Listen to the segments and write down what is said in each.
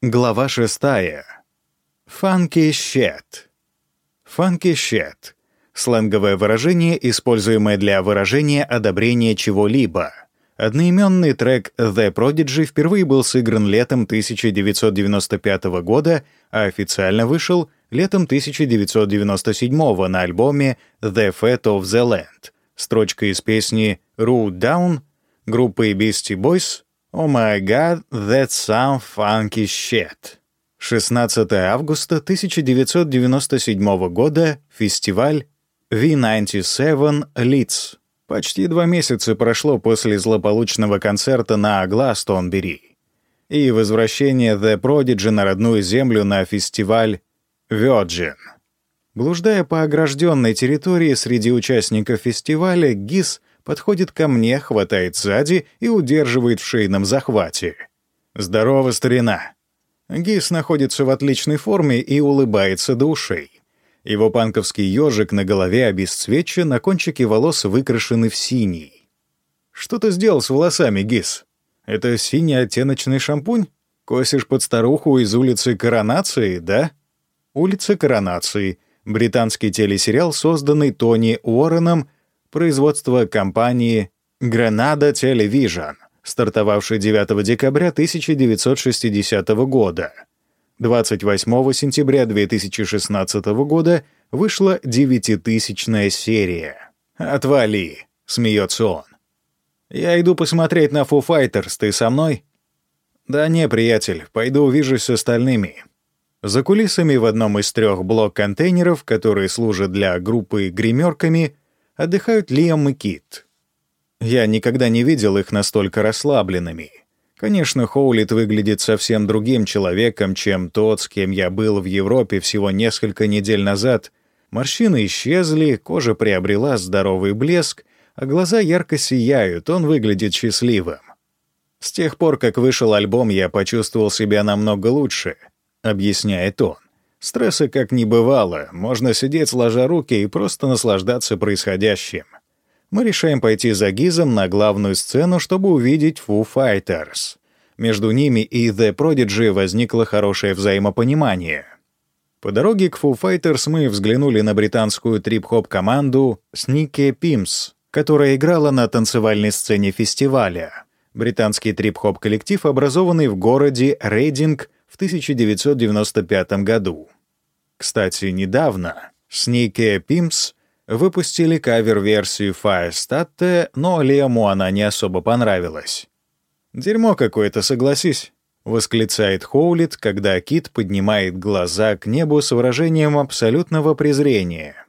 Глава шестая. Funky shit. Funky shit — сленговое выражение, используемое для выражения одобрения чего-либо. Одноименный трек «The Prodigy» впервые был сыгран летом 1995 года, а официально вышел летом 1997 на альбоме «The Fat of the Land». Строчка из песни «Root Down» группы Beastie Boys «Oh my god, that's some funky shit». 16 августа 1997 года, фестиваль V97 Leeds. Почти два месяца прошло после злополучного концерта на Гластонбери и возвращение The Prodigy на родную землю на фестиваль Virgin. Блуждая по огражденной территории среди участников фестиваля, ГИС подходит ко мне, хватает сзади и удерживает в шейном захвате. «Здорово, старина!» Гис находится в отличной форме и улыбается до ушей. Его панковский ежик на голове обесцвечен, на кончике волос выкрашены в синий. «Что ты сделал с волосами, Гис? Это синий оттеночный шампунь? Косишь под старуху из улицы Коронации, да?» «Улица Коронации» — британский телесериал, созданный Тони Уорреном производство компании Granada Television, стартовавшей 9 декабря 1960 года. 28 сентября 2016 года вышла девятитысячная серия. «Отвали!» — смеется он. «Я иду посмотреть на Fighters, ты со мной?» «Да не, приятель, пойду увижусь с остальными». За кулисами в одном из трех блок-контейнеров, которые служат для группы гримерками, отдыхают Лиам и Кит. Я никогда не видел их настолько расслабленными. Конечно, Хоулит выглядит совсем другим человеком, чем тот, с кем я был в Европе всего несколько недель назад. Морщины исчезли, кожа приобрела здоровый блеск, а глаза ярко сияют, он выглядит счастливым. С тех пор, как вышел альбом, я почувствовал себя намного лучше, объясняет он. Стресса как не бывало, можно сидеть сложа руки и просто наслаждаться происходящим. Мы решаем пойти за Гизом на главную сцену, чтобы увидеть Foo Fighters. Между ними и The Prodigy возникло хорошее взаимопонимание. По дороге к Foo Fighters мы взглянули на британскую трип-хоп команду Sneaky Pimps, которая играла на танцевальной сцене фестиваля. Британский трип-хоп коллектив, образованный в городе Рейдинг 1995 году. Кстати, недавно Sneaky Pimps выпустили кавер-версию Firestatte, но Лему она не особо понравилась. «Дерьмо какое-то, согласись», — восклицает Хоулит, когда Кит поднимает глаза к небу с выражением абсолютного презрения.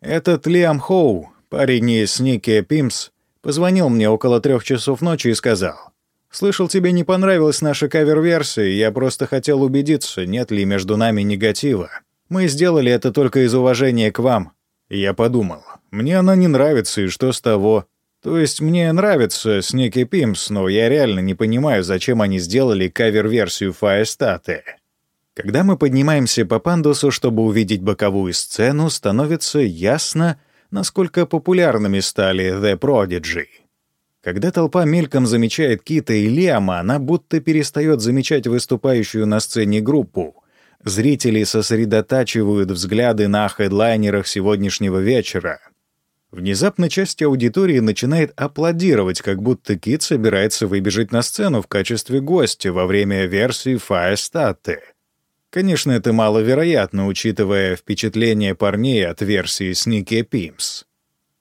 «Этот Лиам Хоу, парень из Ники Пимс, позвонил мне около трех часов ночи и сказал, «Слышал, тебе не понравилась наша кавер-версия, я просто хотел убедиться, нет ли между нами негатива. Мы сделали это только из уважения к вам». Я подумал, мне она не нравится, и что с того? То есть мне нравится Снеки Пимс, но я реально не понимаю, зачем они сделали кавер-версию Фаестаты. Когда мы поднимаемся по пандусу, чтобы увидеть боковую сцену, становится ясно, насколько популярными стали The Prodigy. Когда толпа мельком замечает Кита и Лиама, она будто перестает замечать выступающую на сцене группу. Зрители сосредотачивают взгляды на хедлайнерах сегодняшнего вечера. Внезапно часть аудитории начинает аплодировать, как будто Кит собирается выбежать на сцену в качестве гостя во время версии Firestatte. Конечно, это маловероятно, учитывая впечатление парней от версии Sneaky Пимс.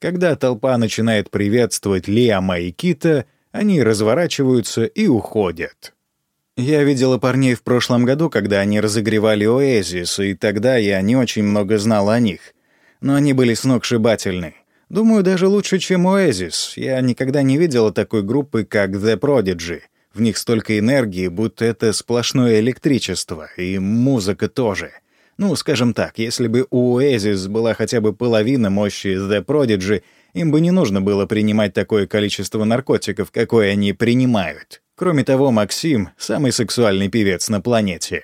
Когда толпа начинает приветствовать Лиама и Кита, они разворачиваются и уходят. Я видела парней в прошлом году, когда они разогревали Оэзис, и тогда я не очень много знал о них. Но они были сногсшибательны. Думаю, даже лучше, чем Оэзис. Я никогда не видела такой группы, как The Prodigy. В них столько энергии, будто это сплошное электричество, и музыка тоже — ну, скажем так, если бы у Oasis была хотя бы половина мощи The Prodigy, им бы не нужно было принимать такое количество наркотиков, какое они принимают. Кроме того, Максим — самый сексуальный певец на планете.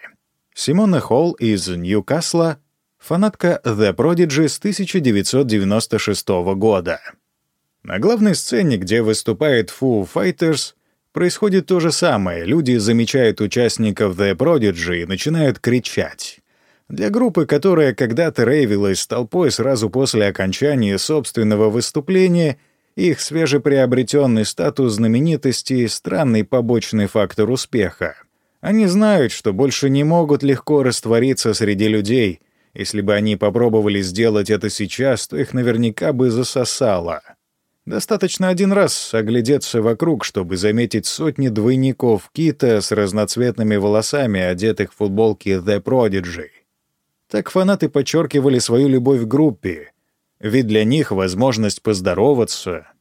Симона Холл из Ньюкасла — фанатка The Prodigy с 1996 года. На главной сцене, где выступает Foo Fighters, Происходит то же самое. Люди замечают участников The Prodigy и начинают кричать. Для группы, которая когда-то рейвилась с толпой сразу после окончания собственного выступления, их свежеприобретенный статус знаменитости — странный побочный фактор успеха. Они знают, что больше не могут легко раствориться среди людей. Если бы они попробовали сделать это сейчас, то их наверняка бы засосало. Достаточно один раз оглядеться вокруг, чтобы заметить сотни двойников Кита с разноцветными волосами, одетых в футболки The Prodigy. Так фанаты подчеркивали свою любовь к группе, ведь для них возможность поздороваться,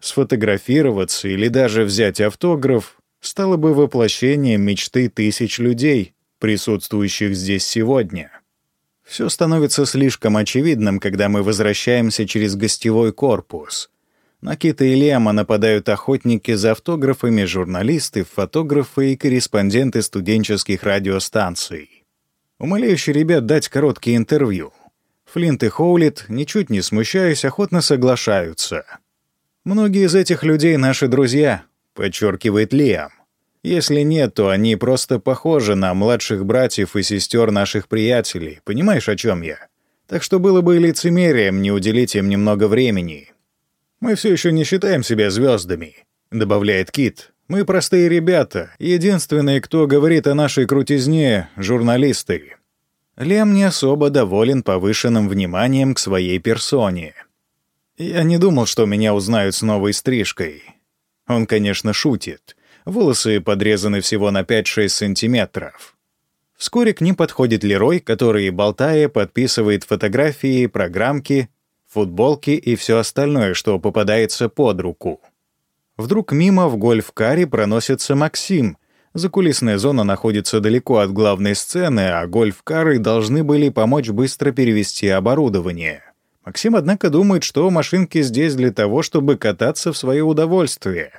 сфотографироваться или даже взять автограф стала бы воплощением мечты тысяч людей, присутствующих здесь сегодня. Все становится слишком очевидным, когда мы возвращаемся через гостевой корпус — на Кита и Лема нападают охотники за автографами, журналисты, фотографы и корреспонденты студенческих радиостанций. Умоляющие ребят дать короткие интервью. Флинт и Хоулит, ничуть не смущаясь, охотно соглашаются. «Многие из этих людей — наши друзья», — подчеркивает Лиам. «Если нет, то они просто похожи на младших братьев и сестер наших приятелей. Понимаешь, о чем я? Так что было бы лицемерием не уделить им немного времени». «Мы все еще не считаем себя звездами», — добавляет Кит. «Мы простые ребята. Единственные, кто говорит о нашей крутизне — журналисты». Лем не особо доволен повышенным вниманием к своей персоне. «Я не думал, что меня узнают с новой стрижкой». Он, конечно, шутит. Волосы подрезаны всего на 5-6 сантиметров. Вскоре к ним подходит Лерой, который, болтая, подписывает фотографии, программки, футболки и все остальное, что попадается под руку. Вдруг мимо в гольф-каре проносится Максим. Закулисная зона находится далеко от главной сцены, а гольф-кары должны были помочь быстро перевести оборудование. Максим, однако, думает, что машинки здесь для того, чтобы кататься в свое удовольствие.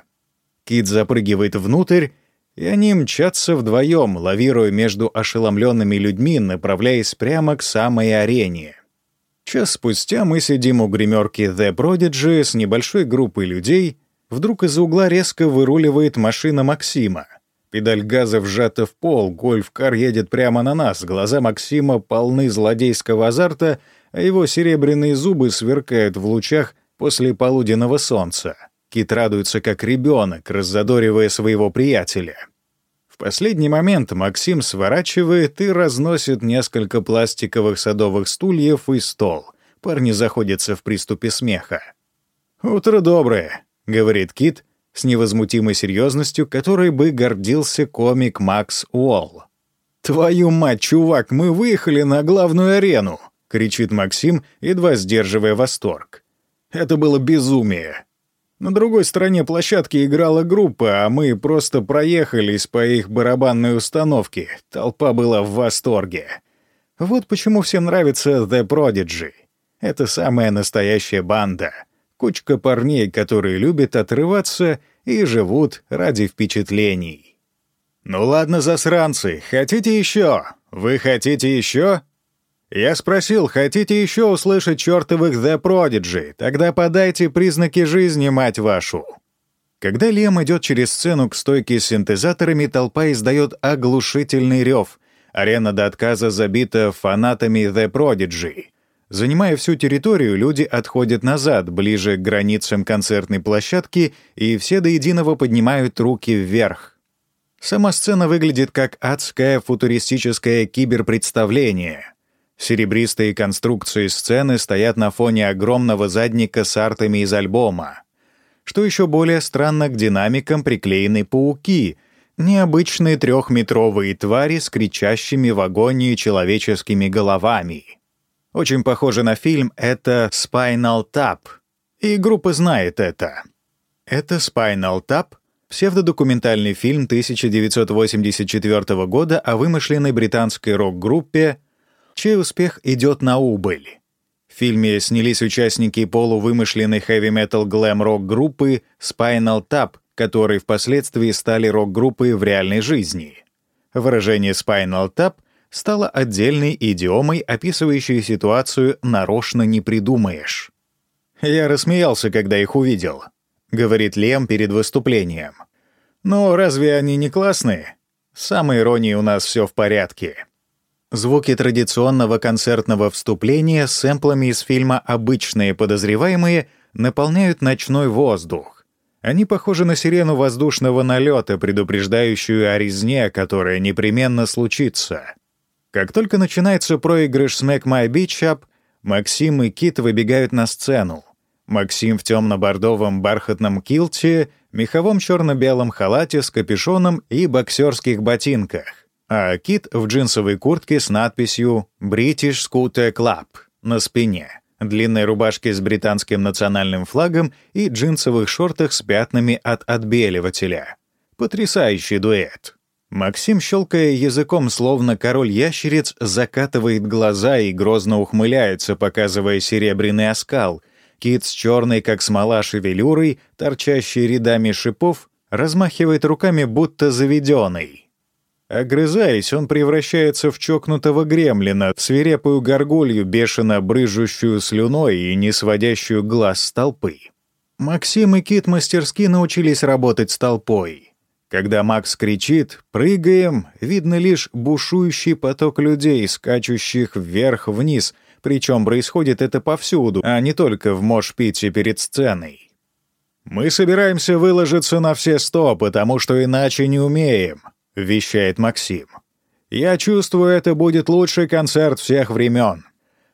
Кит запрыгивает внутрь, и они мчатся вдвоем, лавируя между ошеломленными людьми, направляясь прямо к самой арене. Час спустя мы сидим у гримерки The Prodigy с небольшой группой людей. Вдруг из-за угла резко выруливает машина Максима. Педаль газа вжата в пол, гольф-кар едет прямо на нас. Глаза Максима полны злодейского азарта, а его серебряные зубы сверкают в лучах после полуденного солнца. Кит радуется как ребенок, раззадоривая своего приятеля последний момент Максим сворачивает и разносит несколько пластиковых садовых стульев и стол. Парни заходятся в приступе смеха. «Утро доброе», — говорит Кит с невозмутимой серьезностью, которой бы гордился комик Макс Уолл. «Твою мать, чувак, мы выехали на главную арену!» — кричит Максим, едва сдерживая восторг. «Это было безумие. На другой стороне площадки играла группа, а мы просто проехались по их барабанной установке. Толпа была в восторге. Вот почему всем нравится The Prodigy. Это самая настоящая банда. Кучка парней, которые любят отрываться и живут ради впечатлений. «Ну ладно, засранцы, хотите еще? Вы хотите еще?» Я спросил, хотите еще услышать чертовых The Prodigy? Тогда подайте признаки жизни, мать вашу. Когда Лем идет через сцену к стойке с синтезаторами, толпа издает оглушительный рев. Арена до отказа забита фанатами The Prodigy. Занимая всю территорию, люди отходят назад, ближе к границам концертной площадки, и все до единого поднимают руки вверх. Сама сцена выглядит как адское футуристическое киберпредставление — Серебристые конструкции сцены стоят на фоне огромного задника с артами из альбома. Что еще более странно, к динамикам приклеены пауки, необычные трехметровые твари с кричащими в агонии человеческими головами. Очень похоже на фильм «Это Spinal Tap», и группа знает это. Это Spinal Tap — псевдодокументальный фильм 1984 года о вымышленной британской рок-группе чей успех идет на убыль. В фильме снялись участники полувымышленной хэви-метал глэм-рок группы Spinal Tap, которые впоследствии стали рок-группой в реальной жизни. Выражение Spinal Tap стало отдельной идиомой, описывающей ситуацию «нарочно не придумаешь». «Я рассмеялся, когда их увидел», — говорит Лем перед выступлением. Но разве они не классные? С самой иронией у нас все в порядке. Звуки традиционного концертного вступления с сэмплами из фильма «Обычные подозреваемые» наполняют ночной воздух. Они похожи на сирену воздушного налета, предупреждающую о резне, которая непременно случится. Как только начинается проигрыш «Smack My Beach Up», Максим и Кит выбегают на сцену. Максим в темно-бордовом бархатном килте, меховом черно-белом халате с капюшоном и боксерских ботинках, а Кит в джинсовой куртке с надписью «British Scooter Club» на спине, длинной рубашке с британским национальным флагом и джинсовых шортах с пятнами от отбеливателя. Потрясающий дуэт. Максим, щелкая языком, словно король ящериц, закатывает глаза и грозно ухмыляется, показывая серебряный оскал. Кит с черной, как смола, шевелюрой, торчащей рядами шипов, размахивает руками, будто заведенный. Огрызаясь, он превращается в чокнутого гремлина, в свирепую горгулью, бешено брыжущую слюной и не сводящую глаз с толпы. Максим и Кит мастерски научились работать с толпой. Когда Макс кричит «Прыгаем!», видно лишь бушующий поток людей, скачущих вверх-вниз, причем происходит это повсюду, а не только в Мошпите перед сценой. «Мы собираемся выложиться на все сто, потому что иначе не умеем», — вещает Максим. «Я чувствую, это будет лучший концерт всех времен».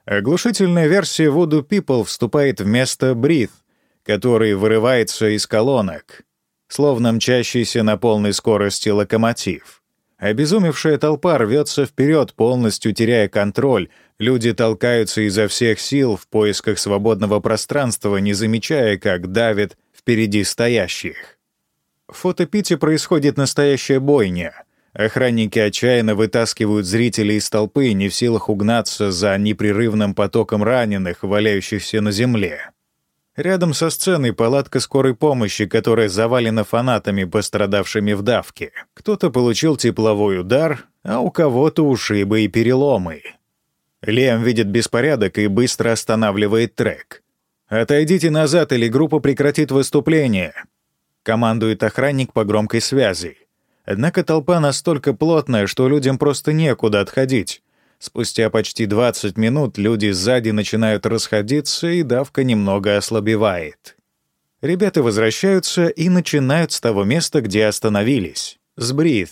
Оглушительная версия Voodoo People вступает вместо Breathe, который вырывается из колонок словно мчащийся на полной скорости локомотив. Обезумевшая толпа рвется вперед, полностью теряя контроль. Люди толкаются изо всех сил в поисках свободного пространства, не замечая, как давит впереди стоящих. В фотопите происходит настоящая бойня. Охранники отчаянно вытаскивают зрителей из толпы, не в силах угнаться за непрерывным потоком раненых, валяющихся на земле. Рядом со сценой палатка скорой помощи, которая завалена фанатами, пострадавшими в давке. Кто-то получил тепловой удар, а у кого-то ушибы и переломы. Лем видит беспорядок и быстро останавливает трек. «Отойдите назад, или группа прекратит выступление», — командует охранник по громкой связи. Однако толпа настолько плотная, что людям просто некуда отходить. Спустя почти 20 минут люди сзади начинают расходиться, и давка немного ослабевает. Ребята возвращаются и начинают с того места, где остановились. С брит.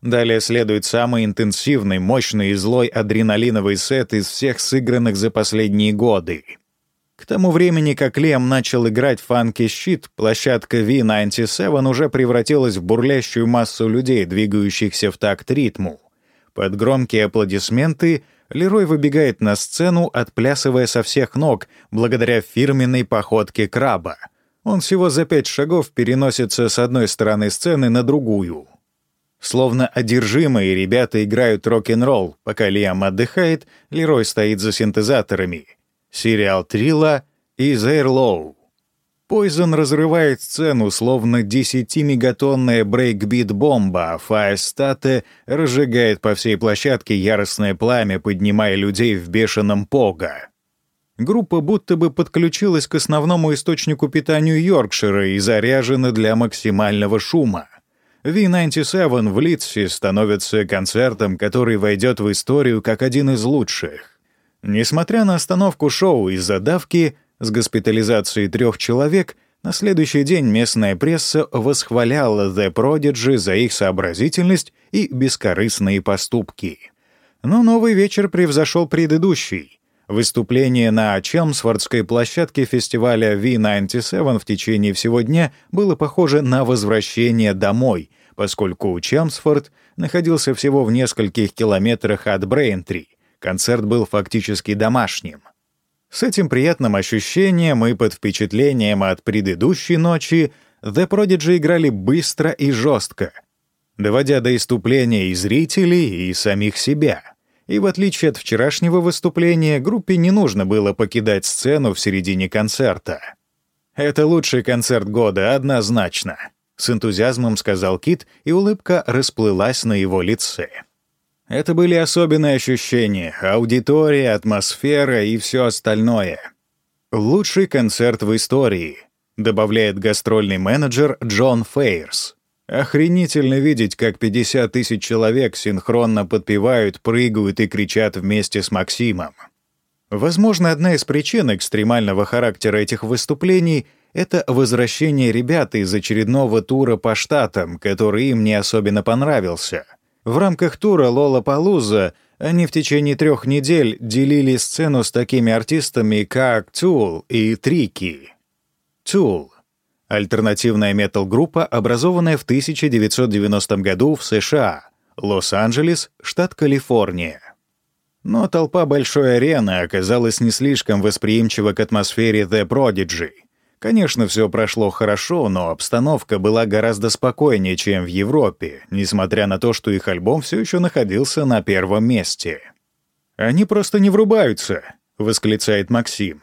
Далее следует самый интенсивный, мощный и злой адреналиновый сет из всех сыгранных за последние годы. К тому времени, как Лем начал играть фанки щит, площадка V97 уже превратилась в бурлящую массу людей, двигающихся в такт ритму. Под громкие аплодисменты Лерой выбегает на сцену, отплясывая со всех ног, благодаря фирменной походке краба. Он всего за пять шагов переносится с одной стороны сцены на другую. Словно одержимые ребята играют рок-н-ролл, пока Лиам отдыхает, Лерой стоит за синтезаторами. Serial Thrilla и Their Law. Poison разрывает сцену, словно 10-мегатонная брейкбит-бомба, а Firestarter разжигает по всей площадке яростное пламя, поднимая людей в бешеном пога. Группа будто бы подключилась к основному источнику питанию Йоркшира и заряжена для максимального шума. V97 в Литсе становится концертом, который войдет в историю как один из лучших. Несмотря на остановку шоу из-за давки, с госпитализацией трех человек на следующий день местная пресса восхваляла The Prodigy за их сообразительность и бескорыстные поступки. Но новый вечер превзошел предыдущий. Выступление на Челмсфордской площадке фестиваля V97 в течение всего дня было похоже на возвращение домой, поскольку Челмсфорд находился всего в нескольких километрах от Брейнтри. Концерт был фактически домашним. С этим приятным ощущением и под впечатлением от предыдущей ночи The Prodigy играли быстро и жестко, доводя до иступления и зрителей, и самих себя. И в отличие от вчерашнего выступления, группе не нужно было покидать сцену в середине концерта. «Это лучший концерт года, однозначно», — с энтузиазмом сказал Кит, и улыбка расплылась на его лице. Это были особенные ощущения, аудитория, атмосфера и все остальное. Лучший концерт в истории, добавляет гастрольный менеджер Джон Фейерс. Охренительно видеть, как 50 тысяч человек синхронно подпевают, прыгают и кричат вместе с Максимом. Возможно, одна из причин экстремального характера этих выступлений — это возвращение ребят из очередного тура по штатам, который им не особенно понравился. В рамках тура «Лола Палуза» они в течение трех недель делили сцену с такими артистами, как Тул и Трики. Тул Альтернативная метал-группа, образованная в 1990 году в США, Лос-Анджелес, штат Калифорния. Но толпа большой арены оказалась не слишком восприимчива к атмосфере The Prodigy. Конечно, все прошло хорошо, но обстановка была гораздо спокойнее, чем в Европе, несмотря на то, что их альбом все еще находился на первом месте. «Они просто не врубаются», — восклицает Максим.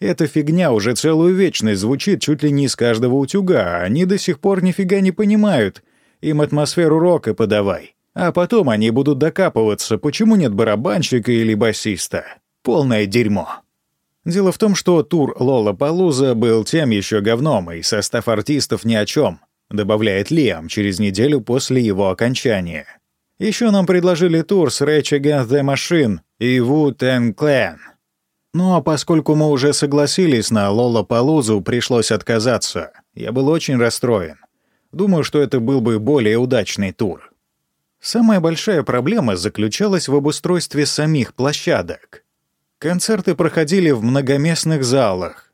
Эта фигня уже целую вечность звучит чуть ли не из каждого утюга, а они до сих пор нифига не понимают. Им атмосферу рока подавай. А потом они будут докапываться, почему нет барабанщика или басиста. Полное дерьмо. Дело в том, что тур Лола Палуза был тем еще говном, и состав артистов ни о чем, добавляет Лиам через неделю после его окончания. Еще нам предложили тур с Rage Against the Machine и Wu-Tang Clan — ну а поскольку мы уже согласились на Лола Палузу, пришлось отказаться. Я был очень расстроен. Думаю, что это был бы более удачный тур. Самая большая проблема заключалась в обустройстве самих площадок. Концерты проходили в многоместных залах.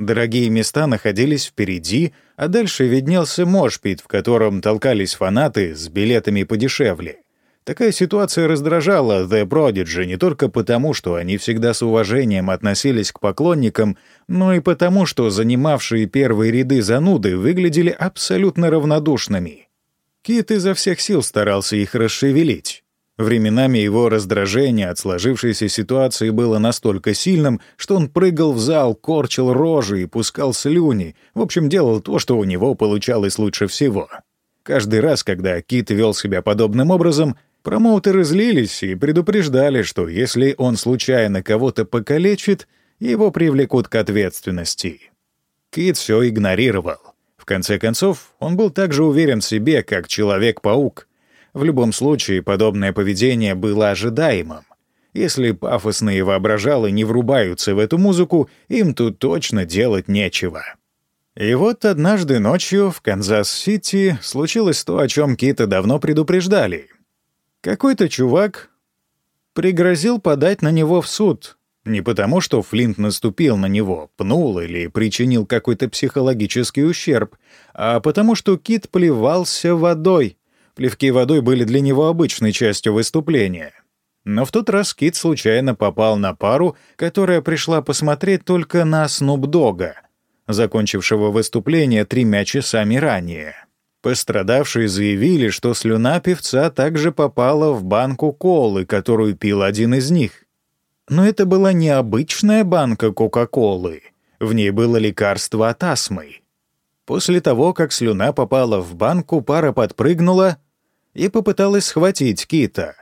Дорогие места находились впереди, а дальше виднелся мошпит, в котором толкались фанаты с билетами подешевле. Такая ситуация раздражала The Prodigy не только потому, что они всегда с уважением относились к поклонникам, но и потому, что занимавшие первые ряды зануды выглядели абсолютно равнодушными. Кит изо всех сил старался их расшевелить. Временами его раздражение от сложившейся ситуации было настолько сильным, что он прыгал в зал, корчил рожи и пускал слюни, в общем, делал то, что у него получалось лучше всего. Каждый раз, когда Кит вел себя подобным образом, Промоутеры злились и предупреждали, что если он случайно кого-то покалечит, его привлекут к ответственности. Кит все игнорировал. В конце концов, он был так же уверен в себе, как Человек-паук. В любом случае, подобное поведение было ожидаемым. Если пафосные воображалы не врубаются в эту музыку, им тут точно делать нечего. И вот однажды ночью в Канзас-Сити случилось то, о чем Кита давно предупреждали. Какой-то чувак пригрозил подать на него в суд. Не потому, что Флинт наступил на него, пнул или причинил какой-то психологический ущерб, а потому что Кит плевался водой. Плевки водой были для него обычной частью выступления. Но в тот раз Кит случайно попал на пару, которая пришла посмотреть только на Снуп Дога, закончившего выступление тремя часами ранее. Пострадавшие заявили, что слюна певца также попала в банку колы, которую пил один из них. Но это была необычная банка Кока-Колы. В ней было лекарство от астмы. После того, как слюна попала в банку, пара подпрыгнула и попыталась схватить кита.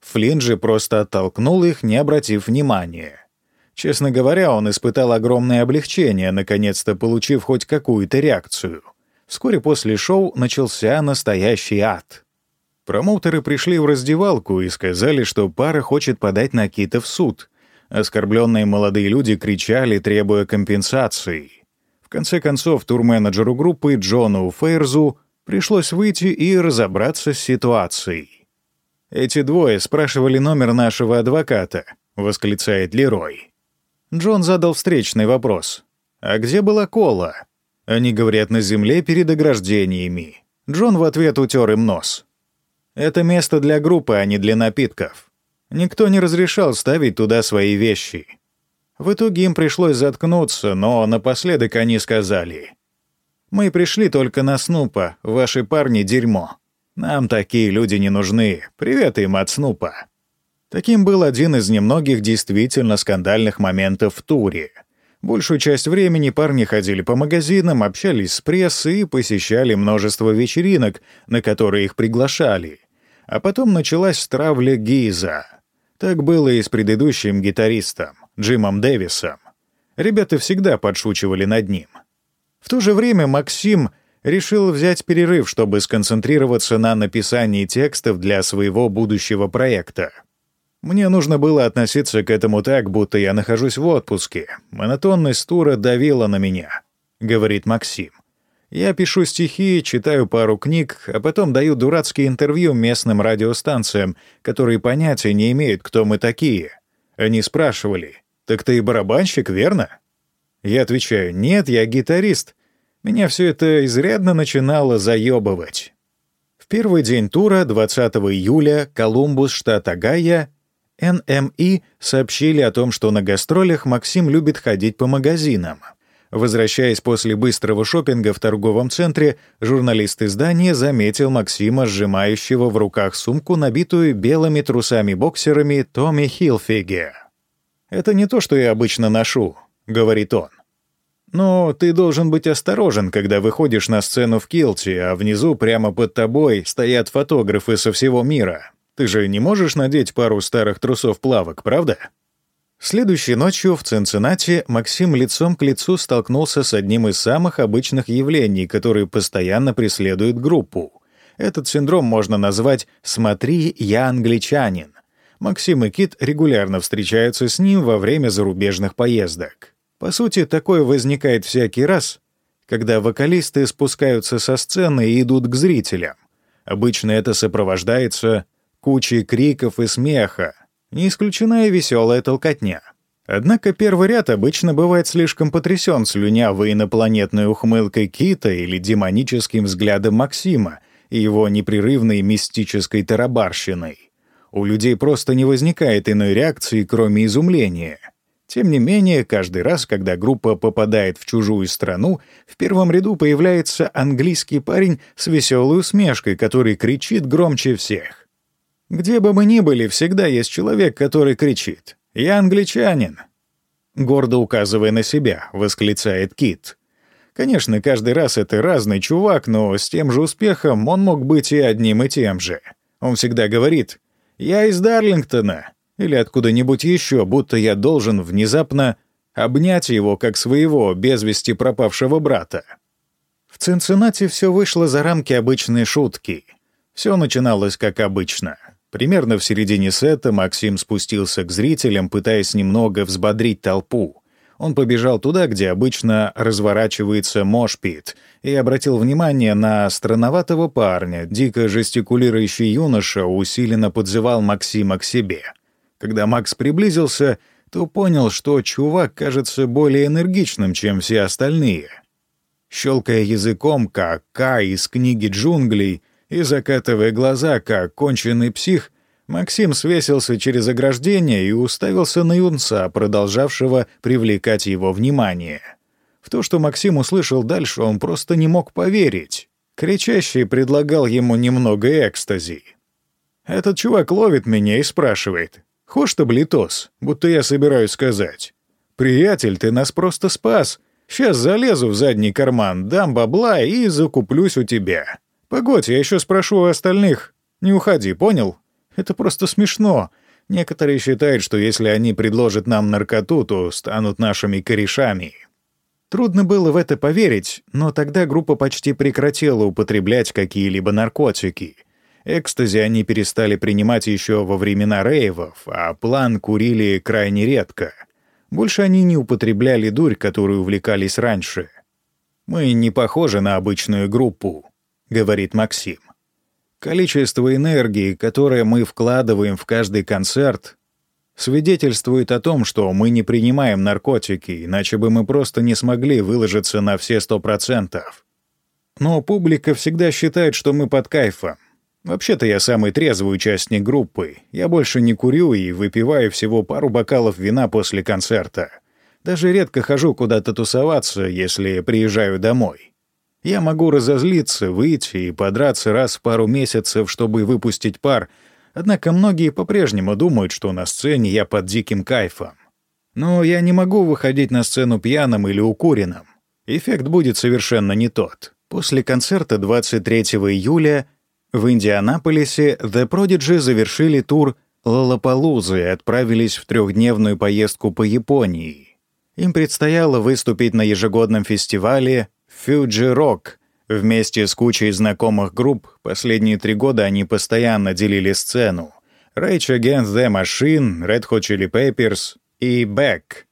Флинн же просто оттолкнул их, не обратив внимания. Честно говоря, он испытал огромное облегчение, наконец-то получив хоть какую-то реакцию — Вскоре после шоу начался настоящий ад. Промоутеры пришли в раздевалку и сказали, что пара хочет подать на Кита в суд. Оскорбленные молодые люди кричали, требуя компенсации. В конце концов, турменеджеру группы Джону Фейрзу пришлось выйти и разобраться с ситуацией. «Эти двое спрашивали номер нашего адвоката», — восклицает Лерой. Джон задал встречный вопрос. «А где была кола?» Они говорят на земле перед ограждениями. Джон в ответ утер им нос. Это место для группы, а не для напитков. Никто не разрешал ставить туда свои вещи. В итоге им пришлось заткнуться, но напоследок они сказали. «Мы пришли только на Снупа, ваши парни — дерьмо. Нам такие люди не нужны. Привет им от Снупа». Таким был один из немногих действительно скандальных моментов в туре — Большую часть времени парни ходили по магазинам, общались с прессой и посещали множество вечеринок, на которые их приглашали. А потом началась травля Гиза. Так было и с предыдущим гитаристом, Джимом Дэвисом. Ребята всегда подшучивали над ним. В то же время Максим решил взять перерыв, чтобы сконцентрироваться на написании текстов для своего будущего проекта. Мне нужно было относиться к этому так, будто я нахожусь в отпуске. Монотонность тура давила на меня, — говорит Максим. Я пишу стихи, читаю пару книг, а потом даю дурацкие интервью местным радиостанциям, которые понятия не имеют, кто мы такие. Они спрашивали, «Так ты и барабанщик, верно?» Я отвечаю, «Нет, я гитарист». Меня все это изрядно начинало заебывать. В первый день тура, 20 июля, Колумбус, штат Огайо, НМИ сообщили о том, что на гастролях Максим любит ходить по магазинам. Возвращаясь после быстрого шопинга в торговом центре, журналист издания заметил Максима, сжимающего в руках сумку, набитую белыми трусами-боксерами Томми Хилфиге. «Это не то, что я обычно ношу», — говорит он. Но ты должен быть осторожен, когда выходишь на сцену в килте, а внизу прямо под тобой стоят фотографы со всего мира. Ты же не можешь надеть пару старых трусов плавок, правда? Следующей ночью в Цинциннати Максим лицом к лицу столкнулся с одним из самых обычных явлений, которые постоянно преследуют группу. Этот синдром можно назвать «смотри, я англичанин». Максим и Кит регулярно встречаются с ним во время зарубежных поездок. По сути, такое возникает всякий раз, когда вокалисты спускаются со сцены и идут к зрителям. Обычно это сопровождается кучей криков и смеха, не исключена и веселая толкотня. Однако первый ряд обычно бывает слишком потрясен слюнявой инопланетной ухмылкой Кита или демоническим взглядом Максима и его непрерывной мистической тарабарщиной. У людей просто не возникает иной реакции, кроме изумления — тем не менее, каждый раз, когда группа попадает в чужую страну, в первом ряду появляется английский парень с веселой усмешкой, который кричит громче всех. Где бы мы ни были, всегда есть человек, который кричит «Я англичанин!» Гордо указывая на себя, восклицает Кит. Конечно, каждый раз это разный чувак, но с тем же успехом он мог быть и одним и тем же. Он всегда говорит «Я из Дарлингтона!» Или откуда-нибудь еще, будто я должен внезапно обнять его как своего без вести пропавшего брата. В Цинциннати все вышло за рамки обычной шутки. Все начиналось как обычно. Примерно в середине сета Максим спустился к зрителям, пытаясь немного взбодрить толпу. Он побежал туда, где обычно разворачивается мошпит, и обратил внимание на странноватого парня. Дико жестикулирующий юноша усиленно подзывал Максима к себе — когда Макс приблизился, то понял, что чувак кажется более энергичным, чем все остальные. Щелкая языком, как Кай из книги джунглей, и закатывая глаза, как конченый псих, Максим свесился через ограждение и уставился на юнца, продолжавшего привлекать его внимание. В то, что Максим услышал дальше, он просто не мог поверить. Кричащий предлагал ему немного экстази. «Этот чувак ловит меня и спрашивает, Хошь таблетос, будто я собираюсь сказать. «Приятель, ты нас просто спас. Сейчас залезу в задний карман, дам бабла и закуплюсь у тебя. Погодь, я еще спрошу у остальных. Не уходи, понял? Это просто смешно. Некоторые считают, что если они предложат нам наркоту, то станут нашими корешами». Трудно было в это поверить, но тогда группа почти прекратила употреблять какие-либо наркотики — Экстази они перестали принимать еще во времена рейвов, а план курили крайне редко. Больше они не употребляли дурь, которую увлекались раньше. «Мы не похожи на обычную группу», — говорит Максим. «Количество энергии, которое мы вкладываем в каждый концерт, свидетельствует о том, что мы не принимаем наркотики, иначе бы мы просто не смогли выложиться на все сто процентов. Но публика всегда считает, что мы под кайфом. Вообще-то я самый трезвый участник группы. Я больше не курю и выпиваю всего пару бокалов вина после концерта. Даже редко хожу куда-то тусоваться, если приезжаю домой. Я могу разозлиться, выйти и подраться раз в пару месяцев, чтобы выпустить пар, однако многие по-прежнему думают, что на сцене я под диким кайфом. Но я не могу выходить на сцену пьяным или укуренным. Эффект будет совершенно не тот. После концерта 23 июля в Индианаполисе The Prodigy завершили тур Лалапалузы и отправились в трехдневную поездку по Японии. Им предстояло выступить на ежегодном фестивале Fuji Rock Вместе с кучей знакомых групп последние три года они постоянно делили сцену. Rage Against the Machine, Red Hot Chili Peppers и Beck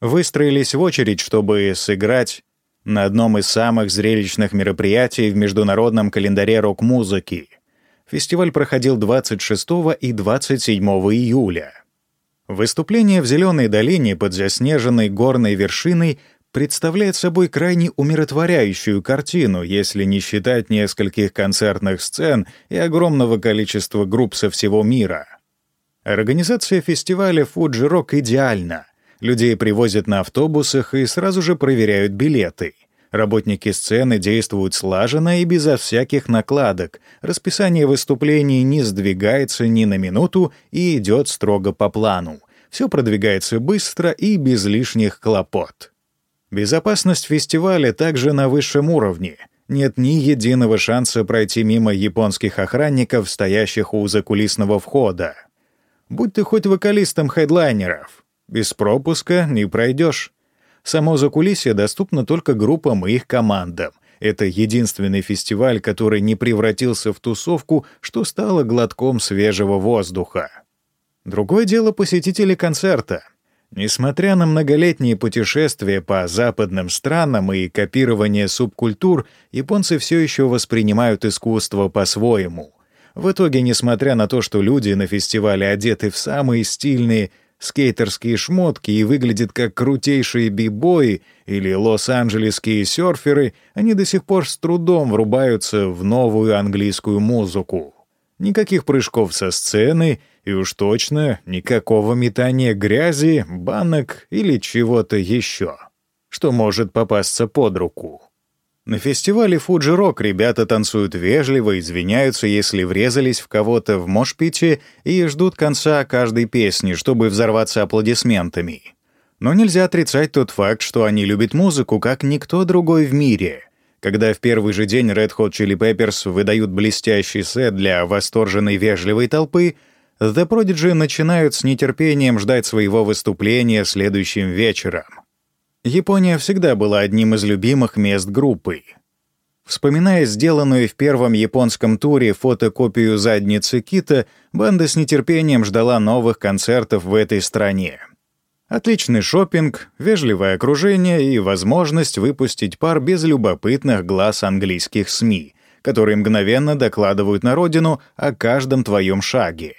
выстроились в очередь, чтобы сыграть на одном из самых зрелищных мероприятий в международном календаре рок-музыки. Фестиваль проходил 26 и 27 июля. Выступление в Зеленой долине под заснеженной горной вершиной представляет собой крайне умиротворяющую картину, если не считать нескольких концертных сцен и огромного количества групп со всего мира. Организация фестиваля «Фуджи Рок» идеальна — Людей привозят на автобусах и сразу же проверяют билеты. Работники сцены действуют слаженно и безо всяких накладок. Расписание выступлений не сдвигается ни на минуту и идет строго по плану. Все продвигается быстро и без лишних хлопот. Безопасность фестиваля также на высшем уровне. Нет ни единого шанса пройти мимо японских охранников, стоящих у закулисного входа. Будь ты хоть вокалистом хедлайнеров — без пропуска не пройдешь. Само закулисье доступно только группам и их командам. Это единственный фестиваль, который не превратился в тусовку, что стало глотком свежего воздуха. Другое дело посетители концерта. Несмотря на многолетние путешествия по западным странам и копирование субкультур, японцы все еще воспринимают искусство по-своему. В итоге, несмотря на то, что люди на фестивале одеты в самые стильные скейтерские шмотки и выглядят как крутейшие бибои или лос-анджелесские серферы, они до сих пор с трудом врубаются в новую английскую музыку. Никаких прыжков со сцены и уж точно никакого метания грязи, банок или чего-то еще, что может попасться под руку. На фестивале Fuji Rock ребята танцуют вежливо, извиняются, если врезались в кого-то в мошпите и ждут конца каждой песни, чтобы взорваться аплодисментами. Но нельзя отрицать тот факт, что они любят музыку, как никто другой в мире. Когда в первый же день Red Hot Chili Peppers выдают блестящий сет для восторженной вежливой толпы, The Prodigy начинают с нетерпением ждать своего выступления следующим вечером. Япония всегда была одним из любимых мест группы. Вспоминая сделанную в первом японском туре фотокопию задницы Кита, банда с нетерпением ждала новых концертов в этой стране. Отличный шопинг, вежливое окружение и возможность выпустить пар без любопытных глаз английских СМИ, которые мгновенно докладывают на родину о каждом твоем шаге.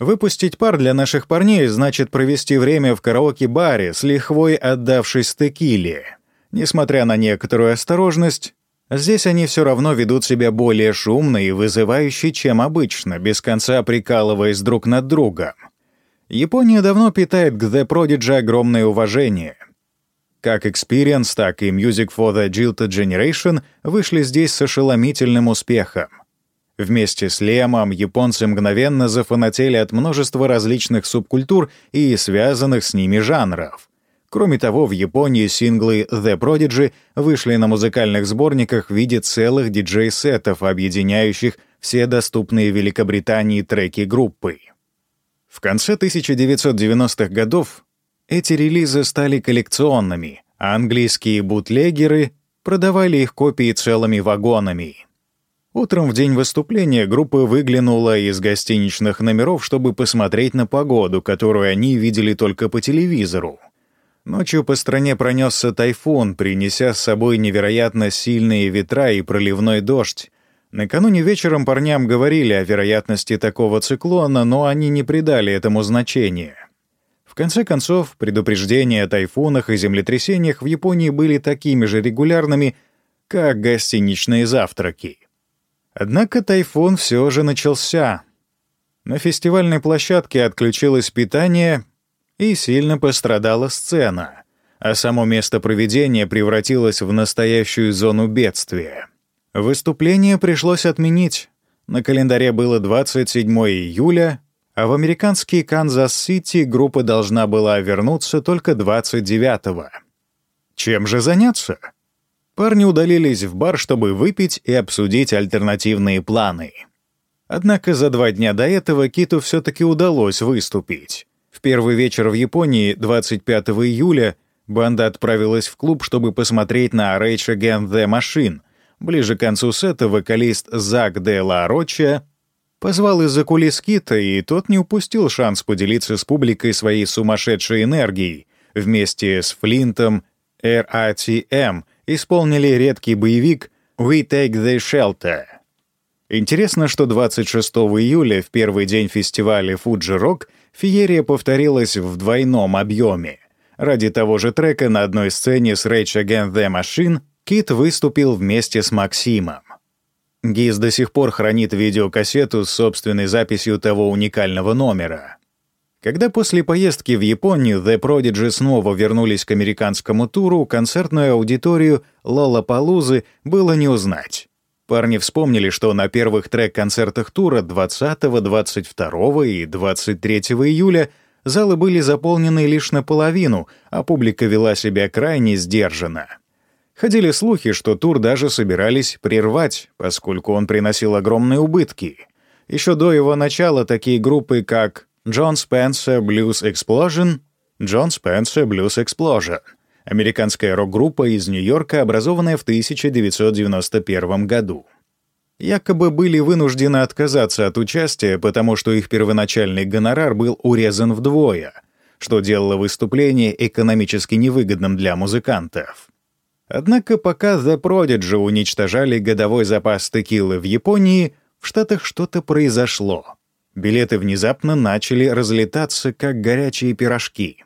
Выпустить пар для наших парней значит провести время в караоке-баре с лихвой отдавшись текиле. Несмотря на некоторую осторожность, здесь они все равно ведут себя более шумно и вызывающе, чем обычно, без конца прикалываясь друг над другом. Япония давно питает к The Prodigy огромное уважение. Как Experience, так и Music for the Jilted Generation вышли здесь с ошеломительным успехом. Вместе с Лемом японцы мгновенно зафанатели от множества различных субкультур и связанных с ними жанров. Кроме того, в Японии синглы The Prodigy вышли на музыкальных сборниках в виде целых диджей-сетов, объединяющих все доступные в Великобритании треки группы. В конце 1990-х годов эти релизы стали коллекционными, а английские бутлегеры продавали их копии целыми вагонами — Утром в день выступления группа выглянула из гостиничных номеров, чтобы посмотреть на погоду, которую они видели только по телевизору. Ночью по стране пронесся тайфун, принеся с собой невероятно сильные ветра и проливной дождь. Накануне вечером парням говорили о вероятности такого циклона, но они не придали этому значения. В конце концов, предупреждения о тайфунах и землетрясениях в Японии были такими же регулярными, как гостиничные завтраки. Однако тайфун все же начался. На фестивальной площадке отключилось питание и сильно пострадала сцена, а само место проведения превратилось в настоящую зону бедствия. Выступление пришлось отменить. На календаре было 27 июля, а в американский Канзас-Сити группа должна была вернуться только 29-го. Чем же заняться? Парни удалились в бар, чтобы выпить и обсудить альтернативные планы. Однако за два дня до этого Киту все-таки удалось выступить. В первый вечер в Японии, 25 июля, банда отправилась в клуб, чтобы посмотреть на Rage Against the Machine. Ближе к концу сета вокалист Зак де Ла Роча позвал из-за кулис Кита, и тот не упустил шанс поделиться с публикой своей сумасшедшей энергией. Вместе с Флинтом RATM исполнили редкий боевик «We Take the Shelter». Интересно, что 26 июля, в первый день фестиваля Fuji Rock, феерия повторилась в двойном объеме. Ради того же трека на одной сцене с Rage Against the Machine Кит выступил вместе с Максимом. Гиз до сих пор хранит видеокассету с собственной записью того уникального номера. Когда после поездки в Японию The Prodigy снова вернулись к американскому туру, концертную аудиторию Лола Палузы было не узнать. Парни вспомнили, что на первых трек-концертах тура 20, 22 и 23 июля залы были заполнены лишь наполовину, а публика вела себя крайне сдержанно. Ходили слухи, что тур даже собирались прервать, поскольку он приносил огромные убытки. Еще до его начала такие группы, как John Spencer Blues Explosion, John Spencer Blues Explosion, американская рок-группа из Нью-Йорка, образованная в 1991 году. Якобы были вынуждены отказаться от участия, потому что их первоначальный гонорар был урезан вдвое, что делало выступление экономически невыгодным для музыкантов. Однако пока The Prodigy уничтожали годовой запас текилы в Японии, в Штатах что-то произошло. Билеты внезапно начали разлетаться, как горячие пирожки.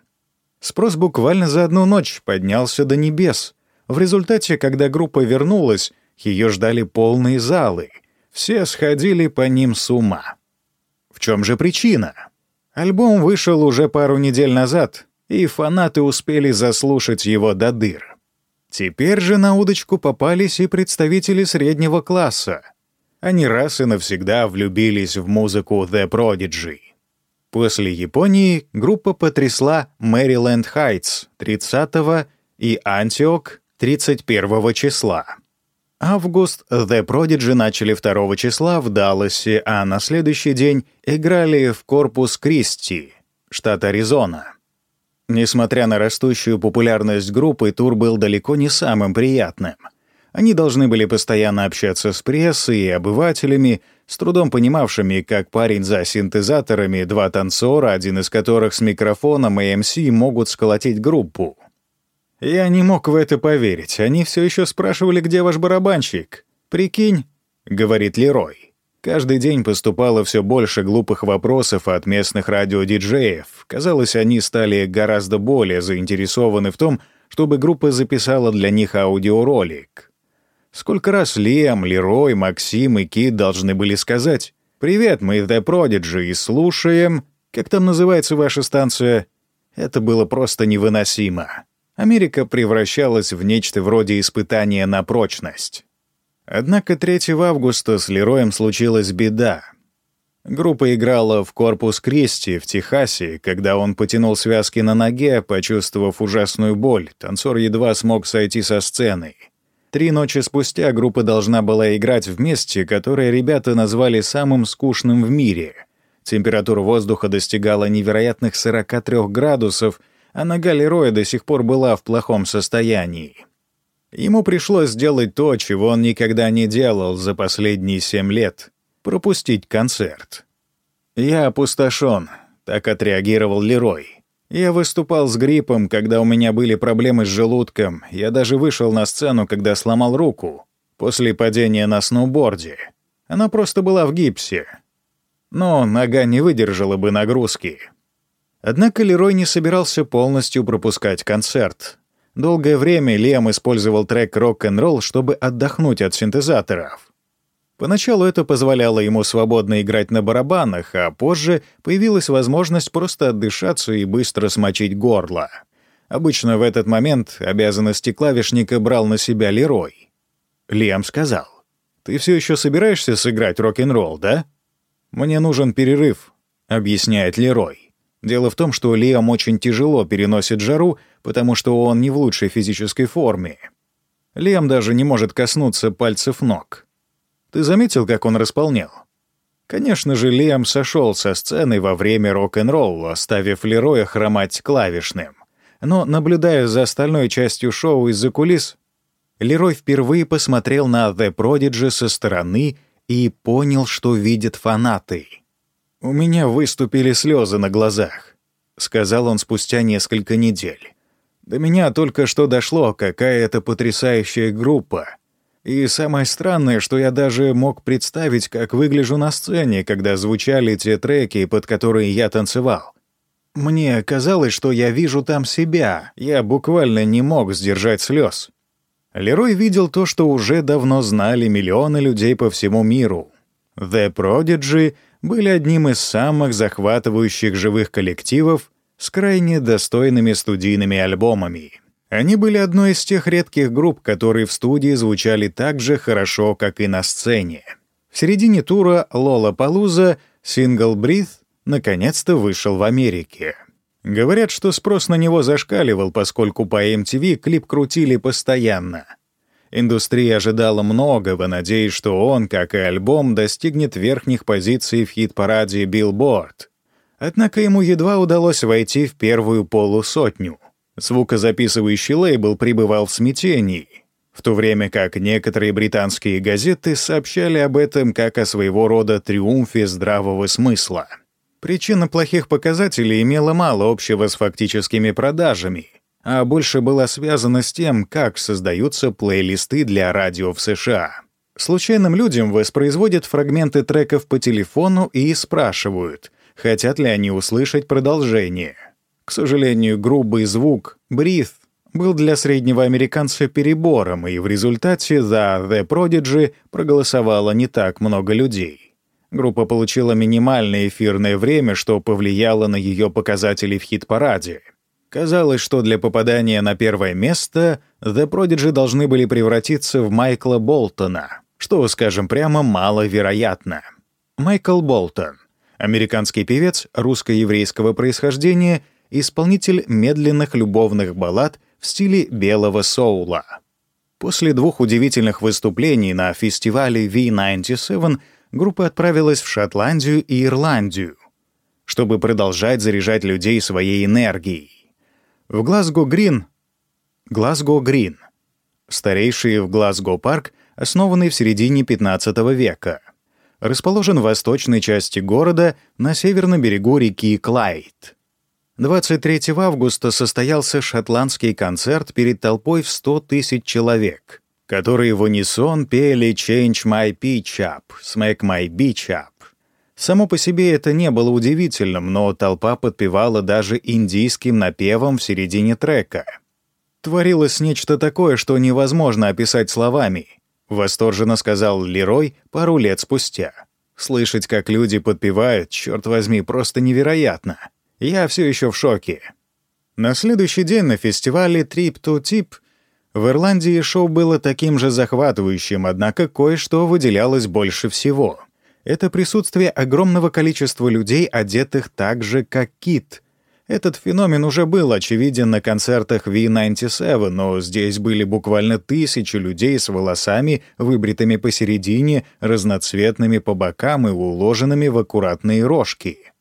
Спрос буквально за одну ночь поднялся до небес. В результате, когда группа вернулась, ее ждали полные залы. Все сходили по ним с ума. В чем же причина? Альбом вышел уже пару недель назад, и фанаты успели заслушать его до дыр. Теперь же на удочку попались и представители среднего класса. Они раз и навсегда влюбились в музыку The Prodigy. После Японии группа потрясла Мэриленд Хайтс 30 и Антиок 31 числа. Август The Prodigy начали 2 числа в Далласе, а на следующий день играли в Корпус Кристи, штат Аризона. Несмотря на растущую популярность группы, тур был далеко не самым приятным. Они должны были постоянно общаться с прессой и обывателями, с трудом понимавшими, как парень за синтезаторами, два танцора, один из которых с микрофоном и МС могут сколотить группу. Я не мог в это поверить. Они все еще спрашивали, где ваш барабанщик. «Прикинь», — говорит Лерой. Каждый день поступало все больше глупых вопросов от местных радиодиджеев. Казалось, они стали гораздо более заинтересованы в том, чтобы группа записала для них аудиоролик. Сколько раз Лем, Лерой, Максим и Кит должны были сказать «Привет, мы The Prodigy и слушаем...» Как там называется ваша станция? Это было просто невыносимо. Америка превращалась в нечто вроде испытания на прочность. Однако 3 августа с Лероем случилась беда. Группа играла в Корпус Кристи в Техасе, когда он потянул связки на ноге, почувствовав ужасную боль, танцор едва смог сойти со сцены. Три ночи спустя группа должна была играть в месте, которое ребята назвали самым скучным в мире. Температура воздуха достигала невероятных 43 градусов, а нога Лероя до сих пор была в плохом состоянии. Ему пришлось сделать то, чего он никогда не делал за последние семь лет — пропустить концерт. «Я опустошен», — так отреагировал Лерой. «Я выступал с гриппом, когда у меня были проблемы с желудком. Я даже вышел на сцену, когда сломал руку. После падения на сноуборде. Она просто была в гипсе. Но нога не выдержала бы нагрузки». Однако Лерой не собирался полностью пропускать концерт. Долгое время Лиам использовал трек «Рок-н-ролл», чтобы отдохнуть от синтезаторов. Поначалу это позволяло ему свободно играть на барабанах, а позже появилась возможность просто отдышаться и быстро смочить горло. Обычно в этот момент обязанности клавишника брал на себя Лерой. Лиам сказал, «Ты все еще собираешься сыграть рок-н-ролл, да?» «Мне нужен перерыв», — объясняет Лерой. Дело в том, что Лиам очень тяжело переносит жару, потому что он не в лучшей физической форме. Лиам даже не может коснуться пальцев ног. Ты заметил, как он располнел? Конечно же, Лиам сошел со сцены во время рок-н-ролла, оставив Лероя хромать клавишным. Но, наблюдая за остальной частью шоу из-за кулис, Лерой впервые посмотрел на The Prodigy со стороны и понял, что видят фанаты. «У меня выступили слезы на глазах», — сказал он спустя несколько недель. «До меня только что дошло, какая это потрясающая группа. И самое странное, что я даже мог представить, как выгляжу на сцене, когда звучали те треки, под которые я танцевал. Мне казалось, что я вижу там себя. Я буквально не мог сдержать слез. Лерой видел то, что уже давно знали миллионы людей по всему миру. The Prodigy были одним из самых захватывающих живых коллективов с крайне достойными студийными альбомами. Они были одной из тех редких групп, которые в студии звучали так же хорошо, как и на сцене. В середине тура «Лола Палуза» сингл «Breathe» наконец-то вышел в Америке. Говорят, что спрос на него зашкаливал, поскольку по MTV клип крутили постоянно. Индустрия ожидала многого, надеясь, что он, как и альбом, достигнет верхних позиций в хит-параде Billboard. Однако ему едва удалось войти в первую полусотню. Звукозаписывающий лейбл пребывал в смятении, в то время как некоторые британские газеты сообщали об этом как о своего рода триумфе здравого смысла — Причина плохих показателей имела мало общего с фактическими продажами, а больше была связана с тем, как создаются плейлисты для радио в США. Случайным людям воспроизводят фрагменты треков по телефону и спрашивают, хотят ли они услышать продолжение. К сожалению, грубый звук «бриф» был для среднего американца перебором, и в результате за The Prodigy проголосовало не так много людей. Группа получила минимальное эфирное время, что повлияло на ее показатели в хит-параде. Казалось, что для попадания на первое место The Prodigy должны были превратиться в Майкла Болтона, что, скажем прямо, маловероятно. Майкл Болтон — американский певец русско-еврейского происхождения, исполнитель медленных любовных баллад в стиле белого соула. После двух удивительных выступлений на фестивале V97 группа отправилась в Шотландию и Ирландию, чтобы продолжать заряжать людей своей энергией. В Глазго-Грин Глазго-Грин — старейший в Глазго-парк, основанный в середине XV века. Расположен в восточной части города на северном берегу реки Клайд. 23 августа состоялся шотландский концерт перед толпой в 100 тысяч человек — которые в унисон пели «Change my pitch up», «Smack my beach up». Само по себе это не было удивительным, но толпа подпевала даже индийским напевом в середине трека. Творилось нечто такое, что невозможно описать словами, восторженно сказал Лерой пару лет спустя. Слышать, как люди подпевают, черт возьми, просто невероятно. Я все еще в шоке. На следующий день на фестивале Trip to Tip в Ирландии шоу было таким же захватывающим, однако кое-что выделялось больше всего. Это присутствие огромного количества людей, одетых так же, как Кит. Этот феномен уже был очевиден на концертах V97, но здесь были буквально тысячи людей с волосами, выбритыми посередине, разноцветными по бокам и уложенными в аккуратные рожки.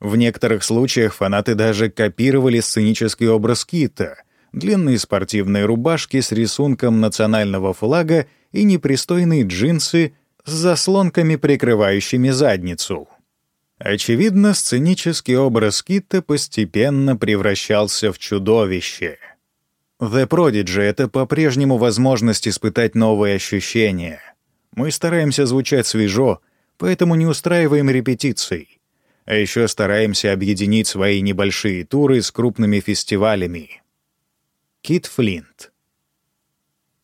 В некоторых случаях фанаты даже копировали сценический образ Кита — длинные спортивные рубашки с рисунком национального флага и непристойные джинсы с заслонками, прикрывающими задницу. Очевидно, сценический образ Кита постепенно превращался в чудовище. The Prodigy — это по-прежнему возможность испытать новые ощущения. Мы стараемся звучать свежо, поэтому не устраиваем репетиций. А еще стараемся объединить свои небольшие туры с крупными фестивалями. Кит Флинт.